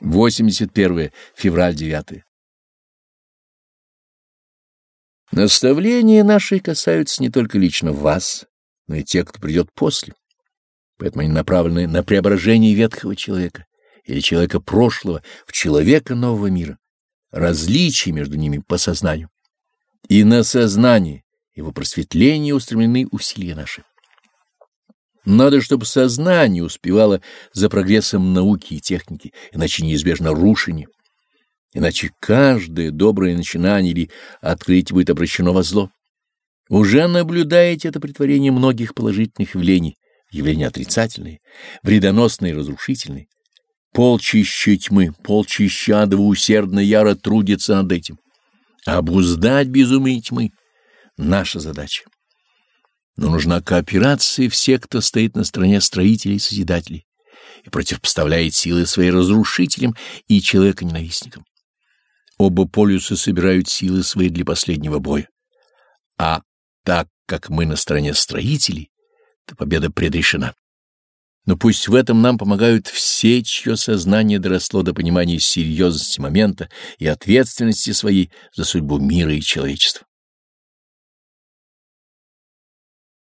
81 февраль 9. Наставления наши касаются не только лично вас, но и тех, кто придет после. Поэтому они направлены на преображение ветхого человека или человека прошлого в человека нового мира, различия между ними по сознанию. И на сознание, его просветление устремлены усилия наши. Надо, чтобы сознание успевало за прогрессом науки и техники, иначе неизбежно рушение. Иначе каждое доброе начинание или открытие будет обращено во зло. Уже наблюдаете это притворение многих положительных явлений, явления отрицательные, вредоносные и разрушительные. Полчища тьмы, полчища адова усердно яро трудится над этим. Обуздать безумие тьмы — наша задача. Но нужна кооперация всех, кто стоит на стороне строителей и созидателей и противопоставляет силы свои разрушителям и человека-ненавистникам. Оба полюса собирают силы свои для последнего боя. А так как мы на стороне строителей, то победа предрешена. Но пусть в этом нам помогают все, чье сознание доросло до понимания серьезности момента и ответственности своей за судьбу мира и человечества.